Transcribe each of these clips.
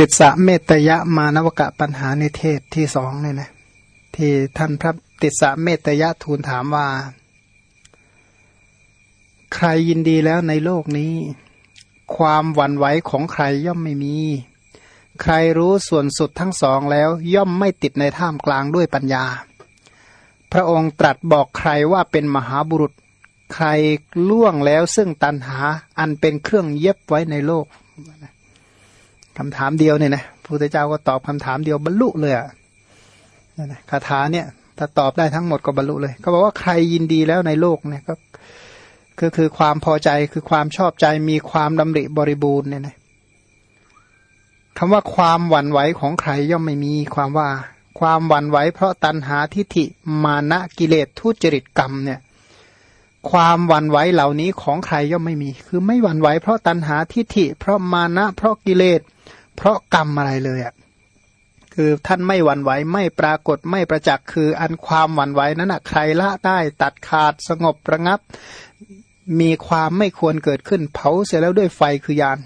ติดสะเมตยะมานวกะปัญหาในเทศที่สองเนี่ยนะที่ท่านพระติดสะเมตยะทูลถามว่า ใครยินดีแล้วในโลกนี้ ความหวั่นไหวของใครย่อมไม่มี ใครรู้ส่วนสุดทั้งสองแล้วย่อมไม่ติดในท่ามกลางด้วยปัญญา พระองค์ตรัสบอกใครว่าเป็นมหาบุรุษ ใครล่วงแล้วซึ่งตันหาอันเป็นเครื่องเย็บไว้ในโลก คำถามเดียวเนี่ยนะพระพุทธเจ้าก็ตอบคำถามเดียวบรรลุเลยอะนะคาถาเนี่ย ถ้าตอบได้ทั้งหมดก็บรรลุเลย ก็บอกว่าใครยินดีแล้วในโลกเนี่ยก็ก็คือความพอใจคือความชอบใจมีความดำริบริบูรณ์เนี่ยนะคำว่าความหวั่นไหวของใครย่อมไม่มีความว่า ความหวั่นไหวเพราะตัณหาทิฏฐิมานะกิเลสทุจริตกรรมเนี่ยความหวั่นไหวเหล่านี้ของใครย่อมไม่มี คือไม่หวั่นไหวเพราะตัณหาทิฏฐิ เพราะมานะเพราะกิเลส เพราะกรรมอะไรเลยอะคือท่านไม่หวั่นไหวไม่ปรากฏไม่ประจักษ์คืออันความหวั่นไหวนั้นอะใครละได้ตัดขาดสงบระงับ มีความไม่ควรเกิดขึ้นเผาเสร็จแล้วด้วยไฟคือยาน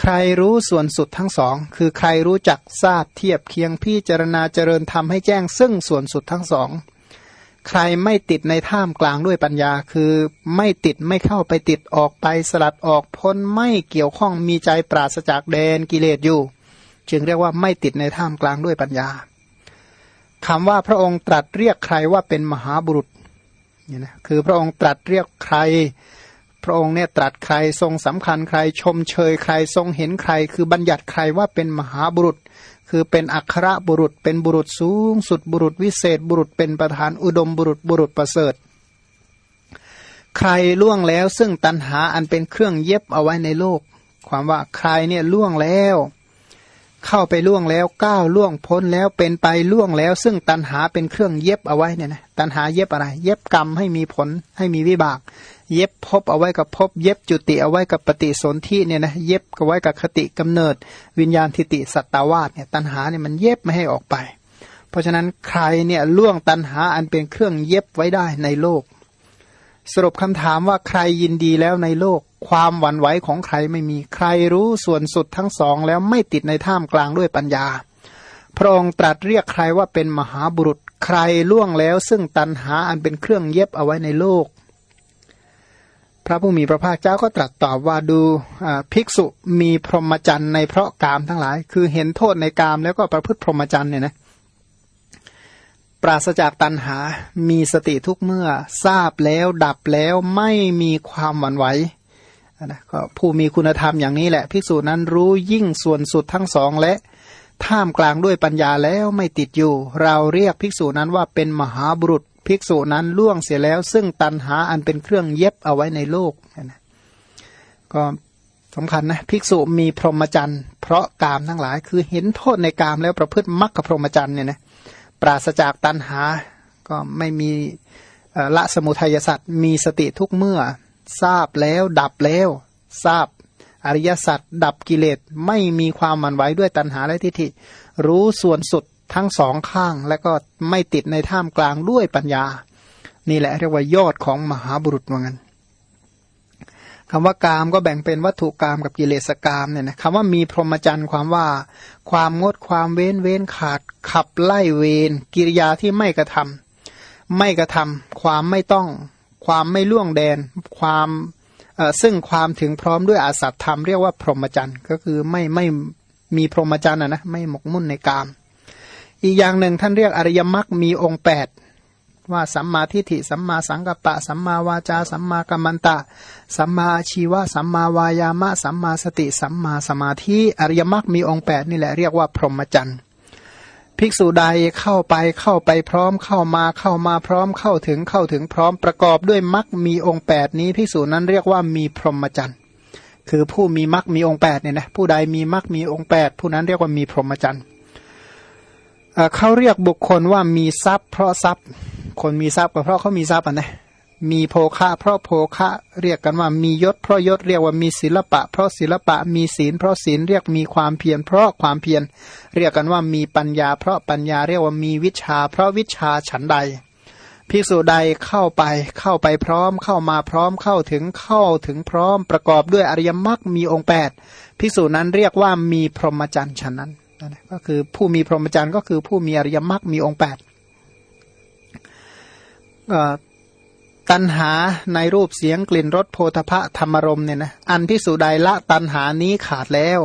ใครรู้ส่วนสุดทั้งสอง คือใครรู้จักทราบเทียบเคียงพิจารณาเจริญทำให้แจ้งซึ่งส่วนสุดทั้งสอง ใครไม่ติดในท่ามกลางด้วยปัญญา คือไม่ติดไม่เข้าไปติดออกไปสลัดออกพ้นไม่เกี่ยวข้องมีใจปราศจากแดนกิเลสอยู่ จึงเรียกว่าไม่ติดในท่ามกลางด้วยปัญญาคำว่าพระองค์ตรัสเรียกใครว่าเป็นมหาบุรุษเนี่ยนะคือพระองค์ตรัสเรียกใคร พระองค์เนี่ยตรัสใครทรงสำคัญใคร ชมเชยใครทรงเห็นใคร คือบัญญัติใครว่าเป็นมหาบุรุษ คือเป็นอัครบุรุษเป็นบุรุษสูง สุดบุรุษวิเศษ บุรุษเป็นประธานอุดมบุรุษบุรุษประเสริฐ ใครล่วงแล้วซึ่งตันหาอันเป็นเครื่องเย็บเอาไว้ในโลก ความว่าใครเนี่ยล่วงแล้ว เข้าไปล่วงแล้วก้าวล่วงพ้นแล้วเป็นไปล่วงแล้ว ซึ่งตันหาเป็นเครื่องเย็บเอาไว้เนี่ยนะตันหาเย็บอะไร เย็บกรรมให้มีผลให้มีวิบาก เย็บพบเอาไว้กับพบ เย็บจุติเอาไว้กับปฏิสนธิเนี่ยนะเย็บเอาไว้กับคติกำเนิด วิญญาณทิติสัตตาวาสเนี่ยตันหาเนี่ยมันเย็บไม่ให้ออกไป เพราะฉะนั้นใครเนี่ยล่วงตันหาอันเป็นเครื่องเย็บไว้ได้ในโลก สรุปคำถามว่าใครยินดีแล้วในโลก ความหวั่นไหวของใครไม่มีใครรู้ส่วนสุดทั้งสองแล้วไม่ติดในท่ามกลางด้วยปัญญา พระองค์ตรัสเรียกใครว่าเป็นมหาบุรุษใครล่วงแล้วซึ่งตันหาอันเป็นเครื่องเย็บเอาไว้ในโลก พระผู้มีพระภาคเจ้าก็ตรัสตอบว่าดูภิกษุมีพรหมจรรย์ในเพราะกามทั้งหลาย คือเห็นโทษในกามแล้วก็ประพฤติพรหมจรรย์เนี่ยนะปราศจากตันหา มีสติทุกเมื่อทราบแล้วดับแล้วไม่มีความหวั่นไหวนะก็ผู้มีคุณธรรมอย่างนี้แหละ ภิกษุนั้นรู้ยิ่งส่วนสุดทั้งสองและท่ามกลางด้วยปัญญาแล้วไม่ติดอยู่ เราเรียกภิกษุนั้นว่าเป็นมหาบุรุษ ภิกษุนั้นล่วงเสียแล้ว ซึ่งตันหาอันเป็นเครื่องเย็บเอาไว้ในโลกนะก็สำคัญนะภิกษุมีพรหมจรรย์เพราะกามทั้งหลาย คือเห็นโทษในกามแล้วประพฤติมรรคพรหมจรรย์เนี่ยนะปราศจากตันหาก็ไม่มีละสมุทัยสัตว์มีสติทุกเมื่อ ทราบแล้ว ดับแล้ว ทราบอริยสัจดับกิเลสไม่มีความมันไหวด้วยตัณหาและทิฏฐิ รู้ส่วนสุด ทั้งสองข้างและก็ไม่ติดในท่ามกลางด้วยปัญญา นี่แหละเรียกว่ายอดของมหาบุรุษว่างั้นคำว่ากามก็แบ่งเป็นวัตถุกามกับกิเลสกามเนี่ยนะคำว่ามีพรหมจรรย์ความว่า ความงดความเว้นเว้นขาด ขับไล่เวรกิริยาที่ไม่กระทำไม่กระทำความไม่ต้อง ความไม่ล่วงแดน ความซึ่งความถึงพร้อมด้วยอาสัตธรรมเรียกว่าพรหมจรรย์ก็คือไม่ไม่มีพรหมจรรย์นะไม่หมกมุ่นในกาม อีกอย่างหนึ่งท่านเรียกอริยมรรคมีองค์แปดว่าสัมมาทิฏฐิสัมมาสังกัปปะ สัมมาวาจา สัมมากัมมันตะ สัมมาชีวะ สัมมาวายามะ สัมมาสติ สัมมาสมาธิอริยมรรคมีองค์แปดนี่แหละเรียกว่าพรหมจรรย์ภิกษุใดเข้าไปเข้าไปพร้อมเข้ามาเข้ามาพร้อมเข้าถึงเข้าถึงพร้อมประกอบด้วยมรรคมีองค์แปดนี้ภิกษุนั้นเรียกว่ามีพรหมจรรย์คือผู้มีมรรคมีองค์แปดเนี่ยนะผู้ใดมีมรรคมีองค์แปดผู้นั้นเรียกว่ามีพรหมจรรย์ เขาเรียกบุคคลว่ามีทรัพย์ เพราะทรัพย์ คนมีทรัพย์ก็เพราะเขามีทรัพย์นะมีโภคะเพราะโภคะเรียกกันว่ามียศเพราะยศเรียกว่ามีศิลปะ เพราะศิลปะมีศีล เพราะศีลเรียกมีความเพียรเพราะความเพียรเรียกกันว่ามีปัญญา เพราะปัญญาเรียกว่ามีวิชา เพราะวิชาฉันใดภิกษุใดเข้าไปเข้าไปพร้อมเข้ามาพร้อมเข้าถึงเข้าถึงพร้อมประกอบด้วยอริยมรรคมีองค์แปดภิกษุนั้นเรียกว่ามีพรหมจรรย์ฉะนั้น ก็คือผู้มีพรหมจรรย์ก็คือผู้มีอริยมรรคมีองค์แปดตัณหาในรูปเสียงกลิ่นรสโพธพะธรรมรมเนี่ยนะอันพิสูจใดละตัณหานี้ขาดแล้ว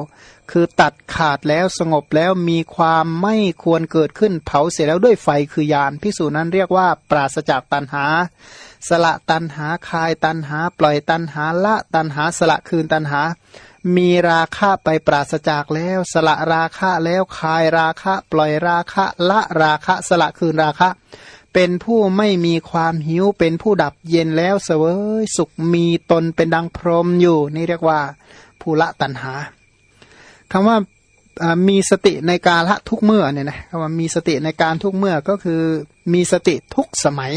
คือตัดขาดแล้วสงบแล้วมีความไม่ควรเกิดขึ้นเผาเสร็จแล้วด้วยไฟคือยานพิสูจนั้นเรียกว่า ปราศจากตัณหา สละตัณหาคายตัณหา ปล่อยตัณหาละตัณหาสละคืนตัณหา มีราคะไปปราศจากแล้ว สละราคะแล้วคายราคะปล่อยราคะละราคะสละคืนราคะ เป็นผู้ไม่มีความหิว เป็นผู้ดับเย็นแล้วเสวยสุขมีตนเป็นดังพรมอยู่ นี่เรียกว่าผู้ละตัณหาคำว่ามีสติในการละทุกเมื่อเนี่ยนะคำว่ามีสติในการทุกเมื่อก็คือมีสติทุกสมัย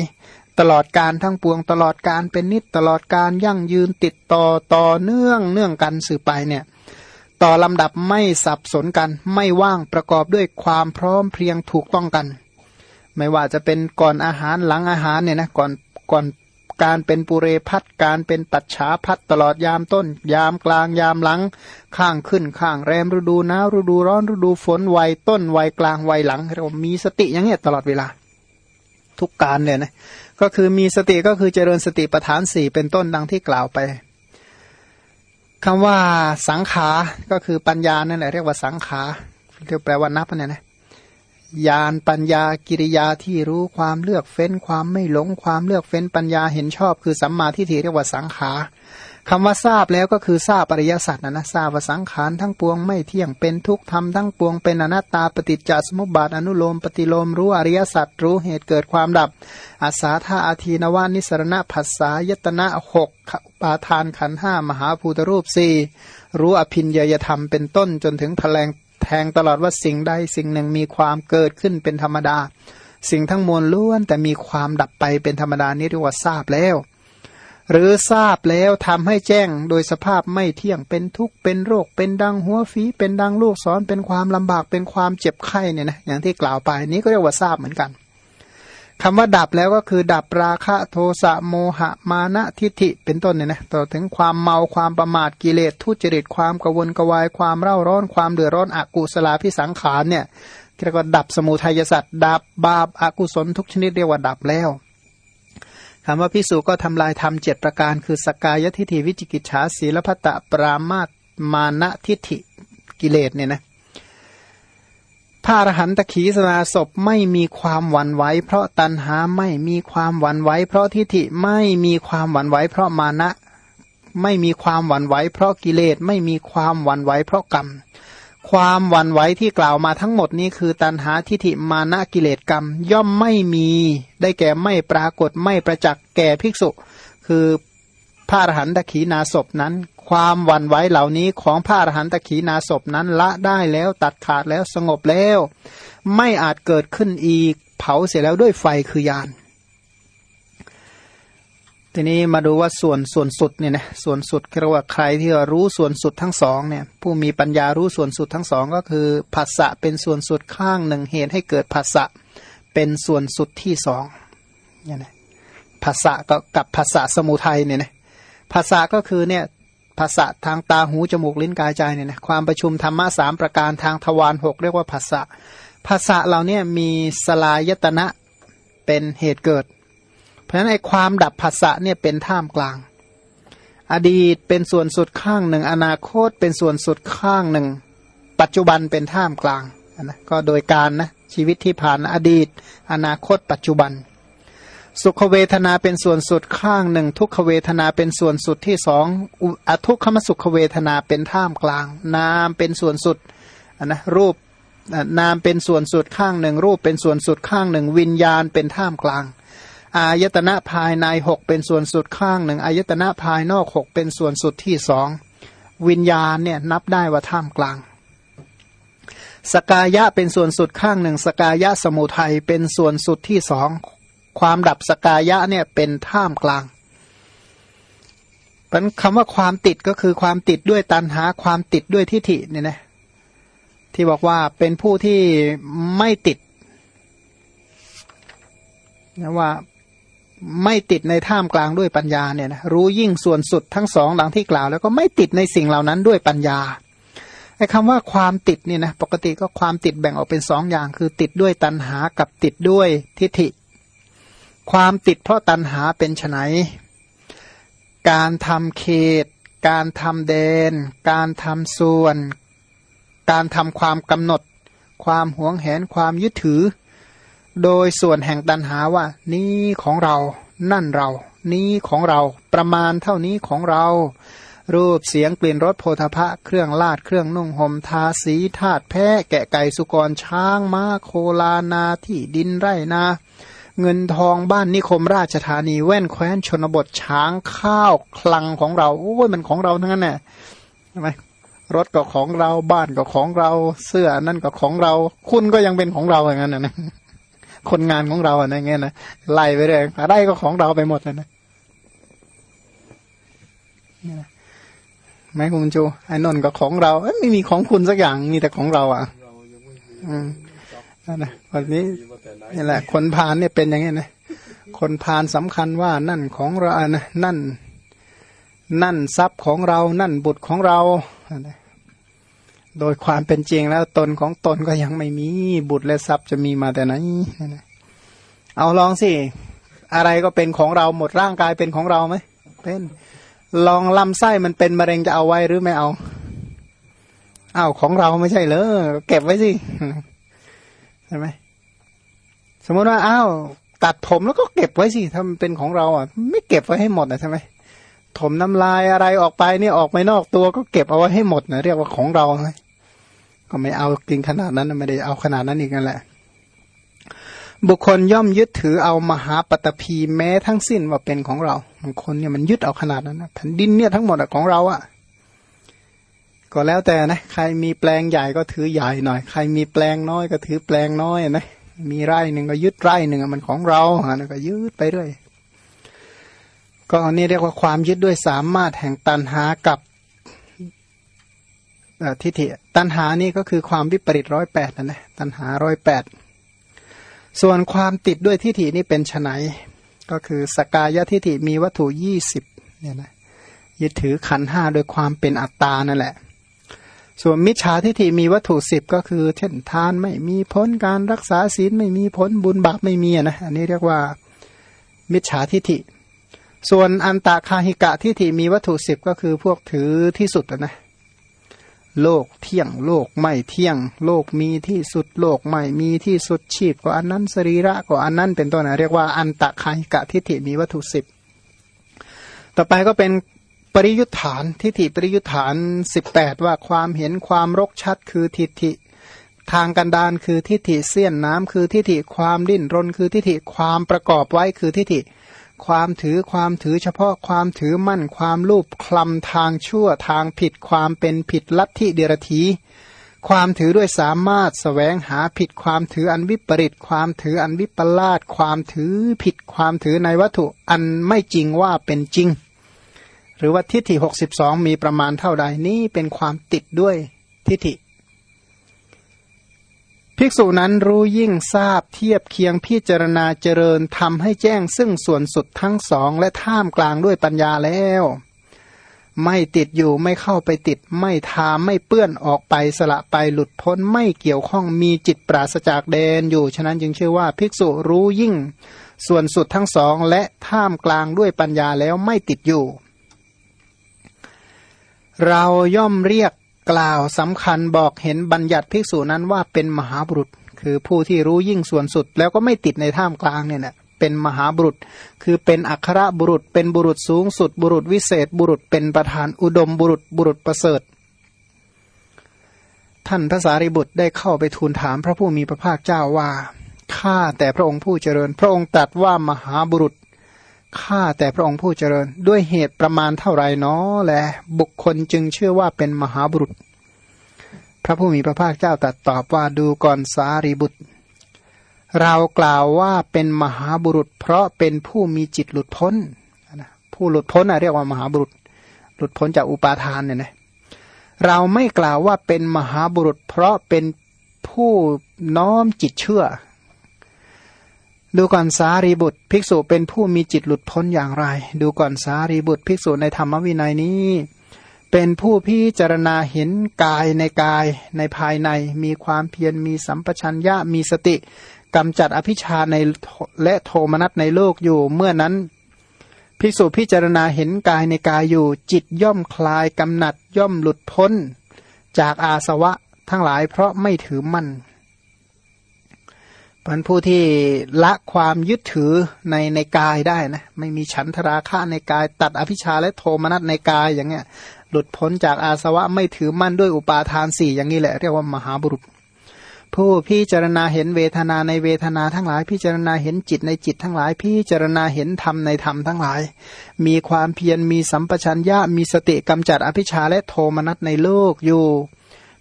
ตลอดการทั้งปวงตลอดการเป็นนิดตลอดการยั่งยืนติดต่อต่อเนื่องเนื่องกันสืบไปเนี่ย ต่อลำดับไม่สับสนกันไม่ว่างประกอบด้วยความพร้อมเพรียงถูกต้องกัน ไม่ว่าจะเป็นก่อนอาหารหลังอาหารเนี่ยนะก่อนก่อนการเป็นปุเรพัดการเป็นปัจฉาพัดตลอดยามต้น ยามกลางยามหลัง ข้างขึ้นข้างแรมฤดูหนาวฤดูร้อนฤดูฝนวัยต้นวัยกลางวัยหลังเรามีสติอย่างเงี้ยตลอดเวลา ทุกการเลยนะ ก็คือมีสติก็คือเจริญสติปัฏฐานสี่เป็นต้นดังที่กล่าวไปคำว่าสังขา ก็คือปัญญานั่นแหละเรียกว่าสังขาเรียกแปลว่านับเนี่ยนะญาณปัญญากิริยาที่รู้ความเลือกเฟ้นความไม่หลงความเลือกเฟ้นปัญญาเห็นชอบ คือสัมมาทิฏฐิเรียกว่าสังขาร คำว่าทราบแล้วก็คือทราบปริยสัจนะนะทราบว่าสังขารทั้งปวงไม่เที่ยงเป็นทุกธรรมทั้งปวงเป็นอนัตตาปฏิจจสมุปบาทอนุโลมปฏิโลมรู้อริยสัจรู้เหตุเกิดความดับอาสาธาอาทีนวานิสรณะผัสสายตนะหกปาทานขันห้ามหาภูตรูปสี่รู้อภินยยธรรมเป็นต้นจนถึงแถลงแทงตลอดว่าสิ่งใดสิ่งหนึ่งมีความเกิดขึ้นเป็นธรรมดา สิ่งทั้งมวลล้วนแต่มีความดับไปเป็นธรรมดานี้เรียกว่าทราบแล้ว หรือทราบแล้วทำให้แจ้งโดยสภาพไม่เที่ยงเป็นทุกข์เป็นโรค เป็นดังหัวฝีเป็นดังลูกศรเป็นความลำบากเป็นความเจ็บไข้เนี่ยนะอย่างที่กล่าวไปนี้ก็เรียกว่าทราบเหมือนกันคำว่าดับแล้วก็คือ ดับราคะโทสะโมหะมานะทิฏฐิเป็นต้นเนี่ยนะต่อถึงความเมาความประมาทกิเลสทุจริตความกวนกวายความเร่าร้อนความเดือดร้อนอกุศลาพิสังขารเนี่ยเรียกว่าดับสมุทัยสัตว์ดับบาปอากุศลทุกชนิดเรียกว่าดับแล้ว คำว่าพิสูจก็ทำลายธรรมเจ็ดประการ คือสกายทิฏฐิวิจิกิจฉาศีลพัตตปรามาตมานะทิฏฐิกิเลสเนี่ยนะพระอรหันตขีสนาศพไม่มีความหวั่นไหวเพราะตันหาไม่มีความหวั่นไหวเพราะทิฏฐิไม่มีความหวั่นไหวเพราะมานะ ไม่มีความหวั่นไหวเพราะกิเลสไม่มีความหวั่นไหวเพราะกรรม ความวันไหวที่กล่าวมาทั้งหมดนี้คือตันหาทิฏฐิมานะกิเลสกรรม ย่อมไม่มี ได้แก่ไม่ปรากฏไม่ประจักษ์แก่ภิกษุ คือพระอรหันตขีนาศพนั้น ความวันไหวเหล่านี้ของพระอรหันตขีนาศพนั้นละได้แล้วตัดขาดแล้วสงบแล้ว ไม่อาจเกิดขึ้นอีกเผาเสร็จแล้วด้วยไฟคือยาน ทีนี้มาดูว่าส่วนส่วนสุดเนี่ยนะส่วนสุดเรียกว่าใครที่รู้ส่วนสุดทั้งสองเนี่ยผู้มีปัญญารู้ส่วนสุดทั้งสองก็คือผัสสะเป็นส่วนสุดข้างหนึ่งเหตุให้เกิดผัสสะเป็นส่วนสุดที่สองเนี่ยนะผัสสะก็กับผัสสะสมุทัยเนี่ยนะภาษาก็คือเนี่ยภาษาทางตาหูจมูกลิ้นกายใจเนี่ยนะความประชุมธรรมะสามประการทางทวารหกเรียกว่าภาษาภาษาเราเนี่ยมีสลายตนะเป็นเหตุเกิด เพราะฉะนั้นไอ้ความดับภาษาเนี่ยเป็นท่ามกลาง อดีตเป็นส่วนสุดข้างหนึ่ง อนาคตเป็นส่วนสุดข้างหนึ่ง ปัจจุบันเป็นท่ามกลางนะก็โดยการนะชีวิตที่ผ่านอดีต อนาคต ปัจจุบัน สุขเวทนาเป็นส่วนสุดข้างหนึ่ง ทุกขเวทนาเป็นส่วนสุดที่สองอทุกขมสุขเวทนาเป็นท่ามกลาง นามเป็นส่วนสุดนะรูปนามเป็นส่วนสุดข้างหนึ่ง รูปเป็นส่วนสุดข้างหนึ่ง วิญญาณเป็นท่ามกลาง อายตนะภายในหกเป็นส่วนสุดข้างหนึ่งอายตนะภายนอกหกเป็นส่วนสุดที่สองวิญญาณเนี่ยนับได้ว่าท่ามกลาง สกายะเป็นส่วนสุดข้างหนึ่ง สกายะสมุทัยเป็นส่วนสุดที่สองความดับสกายะเนี่ยเป็นท่ามกลางเป็นคำว่าความติดก็คือความติดด้วยตันหาความติดด้วยทิฏฐิเนี่ยนะที่บอกว่าเป็นผู้ที่ไม่ติดนะว่า ไม่ติดในท่ามกลางด้วยปัญญาเนี่ยนะรู้ยิ่งส่วนสุดทั้งสองหลังที่กล่าว แล้วก็ไม่ติดในสิ่งเหล่านั้นด้วยปัญญาไอ้คำว่าความติดนี่นะปกติก็ความติดแบ่งออกเป็นสองอย่าง คือติดด้วยตัณหากับติดด้วยทิฏฐิ ความติดเพราะตัณหาเป็นไฉนการทำเขต การทำเดน การทำส่วน การทำความกำหนด ความหวงแหนความยึดถือ โดยส่วนแห่งตัณหาว่า นี้ของเรา นั่นเรา นี้ของเรา ประมาณเท่านี้ของเรา รูปเสียงกลิ่นรสโพธพะ เครื่องลาดเครื่องนุ่งห่มทาสีธาตุแพะ แกะไก่สุกรช้างม้าโคลานาที่ดินไร่นา เงินทองบ้านนิคมราชธานีแว่นแคว้นชนบทช้างข้าวคลังของเราโอ้ยมันของเราทั้งนั้นแหละใช่ไหมรถก็ของเราบ้านก็ของเราเสื้อนั่นก็ของเรา คุณก็ยังเป็นของเราอย่างนั้นนะ คนงานของเราอะไรเงี้ยนะไล่ไปเลยอะไรก็ของเราไปหมดเลยนะไหมคุณจูไอ้นนก็ของเราไม่มีของคุณสักอย่างมีแต่ของเราอะ อืมนั่นนะวันนี้นี่แหละ คนพานเนี่ยเป็นอย่างนี้นะคนพานสำคัญว่านั่นของเรานะนั่น นั่นทรัพย์ของเรา นั่นบุตรของเรา โดยความเป็นจริงแล้วตนของตนก็ยังไม่มีบุตรและทรัพย์จะมีมาแต่ไหนเอาลองสิ อะไรก็เป็นของเราหมดร่างกายเป็นของเราไหมเป็นลองลำไส้มันเป็นมะเร็งจะเอาไว้หรือไม่เอาอ้าวของเราไม่ใช่เหรอเก็บไว้สิใช่ไหมสมมติว่าอ้าวตัดผมแล้วก็เก็บไว้สิถ้ามันเป็นของเราอะ ไม่เก็บไว้ให้หมดนะใช่ไหมถมน้ำลายอะไรออกไปเนี่ยออกไปนอกตัวก็เก็บเอาไว้ให้หมดนะเรียกว่าของเราไง ก็ไม่เอากินขนาดนั้นไม่ได้เอาขนาดนั้นอีกนั่นแหละ บุคคลย่อมยึดถือเอามหาปตพีแม้ทั้งสิ้นว่าเป็นของเราบางคนเนี่ยมันยึดเอาขนาดนั้นนะแผ่นดินเนี่ยทั้งหมดของเราอะ่ะก็แล้วแต่นะใครมีแปลงใหญ่ก็ถือใหญ่หน่อย ใครมีแปลงน้อยก็ถือแปลงน้อยนะมีไร่หนึ่งก็ยึดไร่หนึ่งมันของเราอะก็ยึดไปเรื่อยก็นี่เรียกว่าความยึดด้วยสามารถแห่งตันหากับ ทิฏฐิตันหานี่ก็คือความวิปริตร้อยแปดนะนะตันหาร้อยแปดส่วนความติดด้วยทิฏฐินี่เป็นไนก็คือสกายทิฏฐิมีวัตถุยี่สิบเนี่ยนะยึดถือขันห้าโดยความเป็นอัตตานั่นแหละ ส่วนมิจฉาทิฏฐิมีวัตถุสิบก็คือ เช่นทานไม่มีพ้นการรักษาศีลไม่มีพ้นบุญบาปไม่มีนะอันนี้เรียกว่ามิจฉาทิฏฐิ ส่วนอันตาคาหิกะทิฏฐิมีวัตถุสิบก็คือพวกถือที่สุดนะ โลกเที่ยงโลกไม่เที่ยง โลกมีที่สุดโลกไม่มีที่สุดชีพก็อันนั้นสรีระก็อันนั้นเป็นต้นนะเรียกว่าอันตะคายกะทิฏฐิมีวัตถุสิบต่อไปก็เป็นปริยุทธานทิฏฐิปริยุทธานสิบแปดว่าความเห็นความรกชัดคือทิฏฐิ ทางกันดานคือทิฏฐิเสี้ยนน้ำคือทิฏฐิความดิ้นรนคือทิฏฐิความประกอบไว้คือทิฏฐิ ความถือความถือเฉพาะความถือมั่นความรูปคลำทางชั่วทางผิดความเป็นผิดลัทธิเดรธีความถือด้วยสามารถสแสวงหาผิดความถืออันวิปริตความถืออันวิปลาสความถือผิดความถือในวัตถุอันไม่จริงว่าเป็นจริง หรือว่าทิฏฐิหกสิบสองมีประมาณเท่าใดนี้เป็นความติดด้วยทิฏฐิ ภิกษุนั้นรู้ยิ่งทราบเทียบเคียงพิจารณาเจริญทำให้แจ้งซึ่งส่วนสุดทั้งสองและท่ามกลางด้วยปัญญาแล้ว ไม่ติดอยู่ไม่เข้าไปติด ไม่ทาไม่เปื้อนออกไปสละไปหลุดพ้นไม่เกี่ยวข้องมีจิตปราศจากเดนอยู่ ฉะนั้นจึงชื่อว่าภิกษุรู้ยิ่ง ส่วนสุดทั้งสองและท่ามกลางด้วยปัญญาแล้วไม่ติดอยู่ เราย่อมเรียก กล่าวสำคัญบอกเห็นบัญญัติภิกษุนั้นว่าเป็นมหาบุรุษ คือผู้ที่รู้ยิ่งส่วนสุด แล้วก็ไม่ติดในท่ามกลางเนี่ยนะเป็นมหาบุรุษ คือเป็นอัครบุรุษ เป็นบุรุษสูงสุด บุรุษวิเศษ บุรุษเป็นประธานอุดมบุรุษบุรุษประเสริฐ ท่านพระสารีบุตรได้เข้าไปทูลถามพระผู้มีพระภาคเจ้าว่าข้าแต่พระองค์ผู้เจริญ พระองค์ตรัสว่ามหาบุรุษ ข้าแต่พระองค์ผู้เจริญ ด้วยเหตุประมาณเท่าไรเนาะแลบุคคลจึงเชื่อว่าเป็นมหาบุรุษ พระผู้มีพระภาคเจ้าตรัสตอบว่าดูก่อนสารีบุตร เรากล่าวว่าเป็นมหาบุรุษ เพราะเป็นผู้มีจิตหลุดพ้นผู้หลุดพ้นเรียกว่ามหาบุรุษ หลุดพ้นจากอุปาทานเนี่ยนะเราไม่กล่าวว่าเป็นมหาบุรุษ เพราะเป็นผู้น้อมจิตเชื่อ ดูก่อนสารีบุตร ภิกษุเป็นผู้มีจิตหลุดพ้นอย่างไร ดูก่อนสารีบุตร ภิกษุในธรรมวินัยนี้ เป็นผู้พิจารณาเห็นกายในกายในภายในมีความเพียรมีสัมปชัญญะมีสติกำจัดอภิชาในและโทมนัสในโลกอยู่เมื่อนั้น ภิกษุพิจารณาเห็นกายในกายอยู่ จิตย่อมคลายกำหนัดย่อมหลุดพ้น จากอาสวะทั้งหลายเพราะไม่ถือมั่น เป็นผู้ที่ละความยึดถือในในกายได้นะไม่มีฉันทราคะในกาย ตัดอภิชาและโทมนัสในกายอย่างเงี้ย หลุดพ้นจากอาสวะไม่ถือมั่นด้วยอุปาทานสี่อย่างนี้แหละเรียกว่ามหาบุรุษ ผู้พิจารณาเห็นเวทนาในเวทนาทั้งหลาย พิจารณาเห็นจิตในจิตทั้งหลาย พิจารณาเห็นธรรมในธรรมทั้งหลาย มีความเพียรมีสัมปชัญญะมีสติกำจัดอภิชาและโทมนัสในโลกอยู่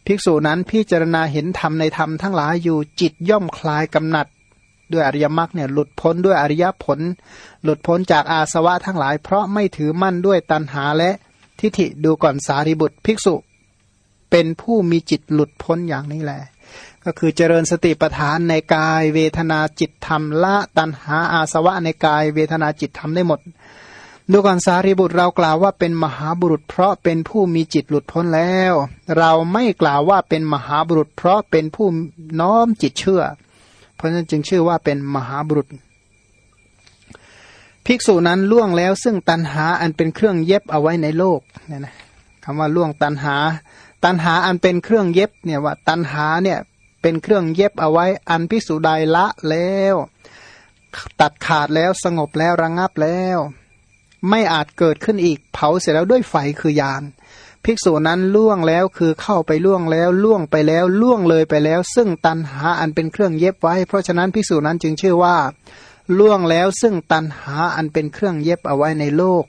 ภิกษุนั้นพิจารณาเห็นธรรมในธรรมทั้งหลายอยู่จิตย่อมคลายกำหนัด ด้วยอริยมรรคเนี่ยหลุดพ้นด้วยอริยผล หลุดพ้นจากอาสวะทั้งหลาย เพราะไม่ถือมั่นด้วยตัณหาและทิฏฐิดูก่อนสารีบุตรภิกษุ เป็นผู้มีจิตหลุดพ้นอย่างนี้แหละก็คือเจริญสติปัฏฐานในกายเวทนาจิตธรรมละตันหาอาสวะในกายเวทนาจิตธรรมได้หมด ดูก่อนสารีบุตรเรากล่าวว่าเป็นมหาบุรุษเพราะเป็นผู้มีจิตหลุดพ้นแล้ว เราไม่กล่าวว่าเป็นมหาบุรุษ เพราะเป็นผู้น้อมจิตเชื่อ เพราะฉะนั้นจึงชื่อว่าเป็นมหาบุรุษ ภิกษุนั้นล่วงแล้วซึ่งตันหาอันเป็นเครื่องเย็บเอาไว้ในโลกเนี่ยนะคำว่าล่วงตันหา ตันหาอันเป็นเครื่องเย็บเนี่ยว่าตันหาเนี่ยเป็นเครื่องเย็บเอาไว้อันพิสุใดละแล้ว ตัดขาดแล้วสงบแล้วระงงับแล้ว ไม่อาจเกิดขึ้นอีก เผาเสร็จแล้วด้วยไฟคือยาน ภิกษุนั้นล่วงแล้วคือเข้าไปล่วงแล้วล่วงไปแล้วล่วงเลยไปแล้ว ซึ่งตันหาอันเป็นเครื่องเย็บไว้ เพราะฉะนั้นภิกษุนั้นจึงชื่อว่า ล่วงแล้วซึ่งตันหาอันเป็นเครื่องเย็บเอาไว้ในโลก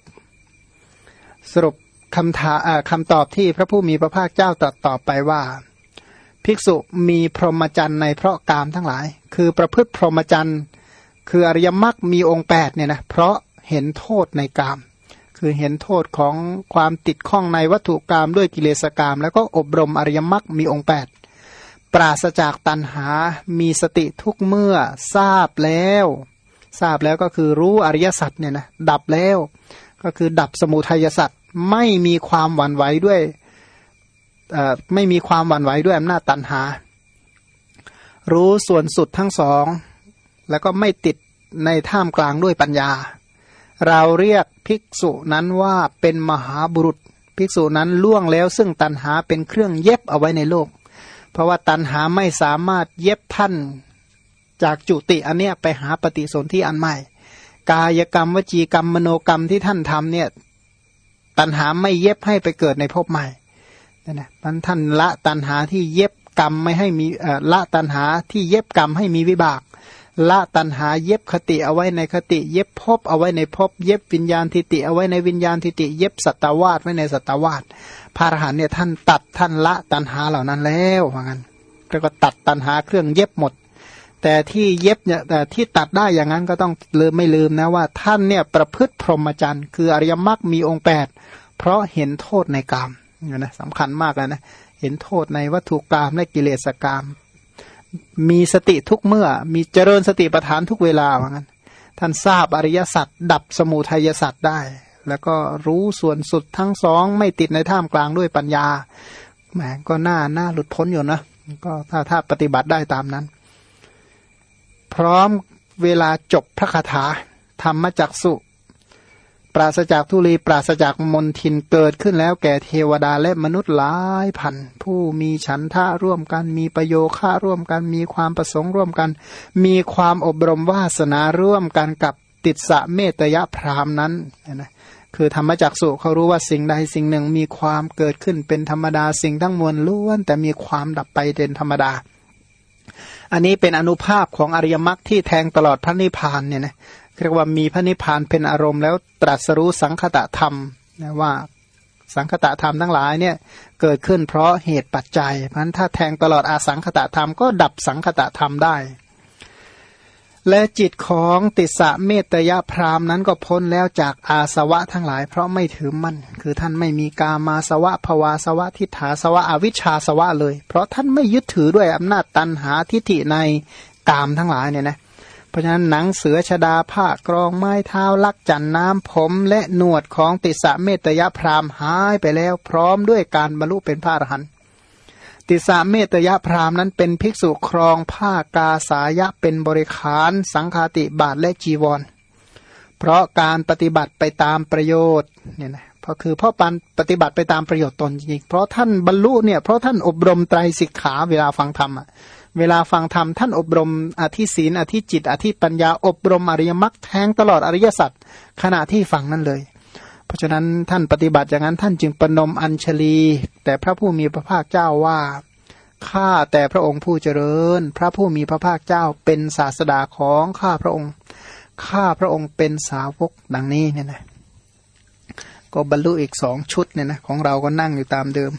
สรุปคำถาคำตอบที่พระผู้มีพระภาคเจ้าตรัสตอบไปว่า ภิกษุมีพรหมจรรย์ในเพราะกามทั้งหลาย คือประพฤติพรหมจรรย์คืออริยมรรคมีองค์แปดเนี่ยนะเพราะ เห็นโทษในกาม คือเห็นโทษของความติดข้องในวัตถุกรรมด้วยกิเลสกรรมแล้วก็อบรมอริยมรรคมีองค์แปดปราศจากตัณหา มีสติทุกเมื่อทราบแล้ว ทราบแล้วก็คือรู้อริยสัจเนี่ยนะดับแล้ว ก็คือดับสมุทัยสัจไม่มีความหวั่นไหวด้วยไม่มีความหวั่นไหวด้วยอำนาจตันหา รู้ส่วนสุดทั้งสอง แล้วก็ไม่ติดในท่ามกลางด้วยปัญญา เราเรียกภิกษุนั้นว่าเป็นมหาบุรุษ ภิกษุนั้นล่วงแล้วซึ่งตันหาเป็นเครื่องเย็บเอาไว้ในโลก เพราะว่าตันหาไม่สามารถเย็บท่านจากจุติอันเนี้ยไปหาปฏิสนธิอันใหม่ กายกรรมวจีกรรมมโนกรรมที่ท่านทำเนี่ยตันหาไม่เย็บให้ไปเกิดในภพใหม่นั่นนะมันท่านละตันหาที่เย็บกรรมไม่ให้มีละตันหาที่เย็บกรรมให้มีวิบาก ละตันหาเย็บคติเอาไว้ในคติ เย็บภพเอาไว้ในภพเย็บวิญญาณทิติเอาไว้ในวิญญาณทิติ เย็บสัตวาสไว้ในสัตวาสพระอรหันเนี่ยท่านตัดท่านละตันหาเหล่านั้นแล้วว่างั้นแล้วก็ตัดตันหาเครื่องเย็บหมด แต่ที่เย็บเนี่ยแต่ที่ตัดได้อย่างนั้นก็ต้องลืมไม่ลืมนะว่า ท่านเนี่ยประพฤติพรหมจรรย์คืออริยมรรคมีองค์แปดเพราะเห็นโทษในกรรมนะสำคัญมากเลยนะเห็นโทษในวัตถุกรรมและกิเลสกรรม มีสติทุกเมื่อ มีเจริญสติปัฏฐานทุกเวลาเหมือนกันท่านทราบอริยสัจดับสมุทัยสัจได้ แล้วก็รู้ส่วนสุดทั้งสองไม่ติดในท่ามกลางด้วยปัญญาแหมก็น่าน่าหลุดพ้นอยู่นะก็ถ้าถ้าปฏิบัติได้ตามนั้น พร้อมเวลาจบพระคาถาธรรมจักสุ ปราศจากทุลีปราศจากมนทินเกิดขึ้นแล้วแก่เทวดาและมนุษย์หลายพัน ผู้มีฉันทะร่วมกันมีประโยค่าร่วมกัน มีความประสงค์ร่วมกัน มีความอบรมวาสนาร่วมกันกับติดสะเมตยะพรามนั้นนะคือธรรมจักสุเขารู้ว่าสิ่งใดสิ่งหนึ่งมีความเกิดขึ้นเป็นธรรมดาสิ่งทั้งมวลล้วน แต่มีความดับไปเป็นธรรมดา อันนี้เป็นอนุภาพของอริยมรรคที่แทงตลอดพระนิพพานเนี่ยนะ เรียกว่ามีพระนิพพานเป็นอารมณ์แล้วตรัสรู้สังคตะธรรมนะว่าสังคตะธรรมทั้งหลายเนี่ยเกิดขึ้นเพราะเหตุปัจจัยเพราะนั้นถ้าแทงตลอดอาสังคตะธรรมก็ดับสังคตะธรรมได้ และจิตของติสะเมตยะพรามนั้นก็พ้นแล้วจากอาสวะทั้งหลาย เพราะไม่ถือมั่นคือท่านไม่มีกามาสวะภวาสวะทิฏฐาสวะอวิชชาสวะเลย เพราะท่านไม่ยึดถือด้วยอำนาจตันหาทิฏฐิในกามทั้งหลายเนี่ยนะ พราะฉะนั้นหนังเสือชดาผ้ากรองไม้เท้าลักจันน้ำผมและหนวดของติสะเมตยพรามหายไปแล้ว พร้อมด้วยการบรรลุเป็นพระอรหันต์ติสะเมตยพรามนั้นเป็นภิกษุครองผ้ากาสายะเป็นบริขารสังฆาติบาทและจีวร เพราะการปฏิบัติไปตามประโยชน์เนี่ยนะเพราะคือเพราะปันปฏิบัติไปตามประโยชน์ตนจริงเพราะท่านบรรลุเนี่ยเพราะท่านอบรมไตรสิกขาเวลาฟังธรรมอะ เวลาฟังธรรมท่านอบรมอธิศีนอธิจิต อธิปัญญาอบรมอริยมรรคแทงตลอดอริยสัจขณะที่ฟังนั่นเลย เพราะฉะนั้นท่านปฏิบัติอย่างนั้นท่านจึงปนมอัญชลี แต่พระผู้มีพระภาคเจ้าว่าข้าแต่พระองค์ผู้เจริญ พระผู้มีพระภาคเจ้าเป็นศาสดาของข้าพระองค์ข้าพระองค์เป็นสาวกดังนี้เนี่ยนะก็บรรลุอีกสองชุดเนี่ยนะของเราก็นั่งอยู่ตามเดิม